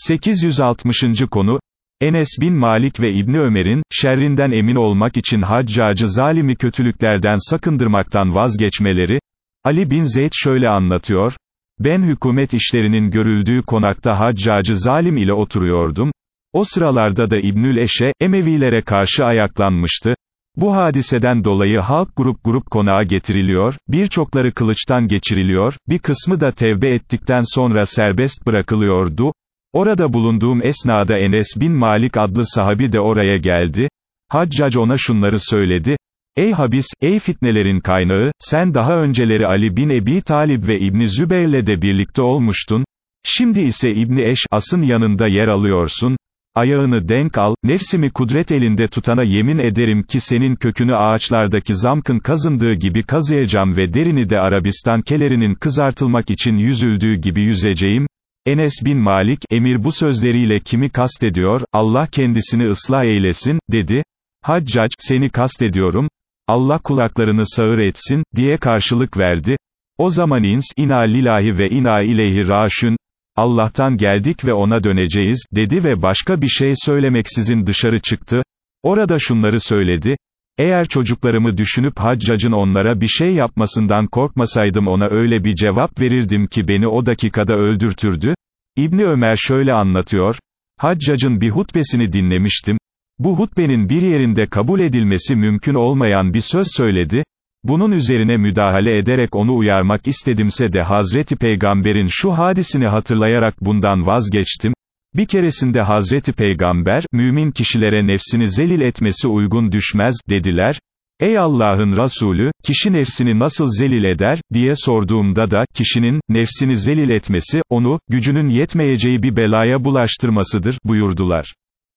860. konu, Enes bin Malik ve İbni Ömer'in, şerrinden emin olmak için haccacı zalimi kötülüklerden sakındırmaktan vazgeçmeleri, Ali bin Zeyd şöyle anlatıyor, ben hükümet işlerinin görüldüğü konakta haccacı zalim ile oturuyordum, o sıralarda da İbnül Eşe, Emevilere karşı ayaklanmıştı, bu hadiseden dolayı halk grup grup konağa getiriliyor, birçokları kılıçtan geçiriliyor, bir kısmı da tevbe ettikten sonra serbest bırakılıyordu, Orada bulunduğum esnada Enes bin Malik adlı sahabi de oraya geldi. Haccac ona şunları söyledi. Ey habis, ey fitnelerin kaynağı, sen daha önceleri Ali bin Ebi Talib ve İbni Zübeyir'le de birlikte olmuştun. Şimdi ise İbni Eş As'ın yanında yer alıyorsun. Ayağını denk al, nefsimi kudret elinde tutana yemin ederim ki senin kökünü ağaçlardaki zamkın kazındığı gibi kazıyacağım ve derini de Arabistan kelerinin kızartılmak için yüzüldüğü gibi yüzeceğim, Enes bin Malik, emir bu sözleriyle kimi kastediyor, Allah kendisini ıslah eylesin, dedi. Haccac, seni kastediyorum, Allah kulaklarını sağır etsin, diye karşılık verdi. O zaman ins, ina lillahi ve ina ileyhi raşün, Allah'tan geldik ve ona döneceğiz, dedi ve başka bir şey söylemeksizin dışarı çıktı. Orada şunları söyledi, eğer çocuklarımı düşünüp haccacın onlara bir şey yapmasından korkmasaydım ona öyle bir cevap verirdim ki beni o dakikada öldürtürdü. İbni Ömer şöyle anlatıyor, haccacın bir hutbesini dinlemiştim, bu hutbenin bir yerinde kabul edilmesi mümkün olmayan bir söz söyledi, bunun üzerine müdahale ederek onu uyarmak istedimse de Hazreti Peygamber'in şu hadisini hatırlayarak bundan vazgeçtim, bir keresinde Hazreti Peygamber, mümin kişilere nefsini zelil etmesi uygun düşmez, dediler. Ey Allah'ın Resulü, kişi nefsini nasıl zelil eder, diye sorduğumda da, kişinin, nefsini zelil etmesi, onu, gücünün yetmeyeceği bir belaya bulaştırmasıdır, buyurdular.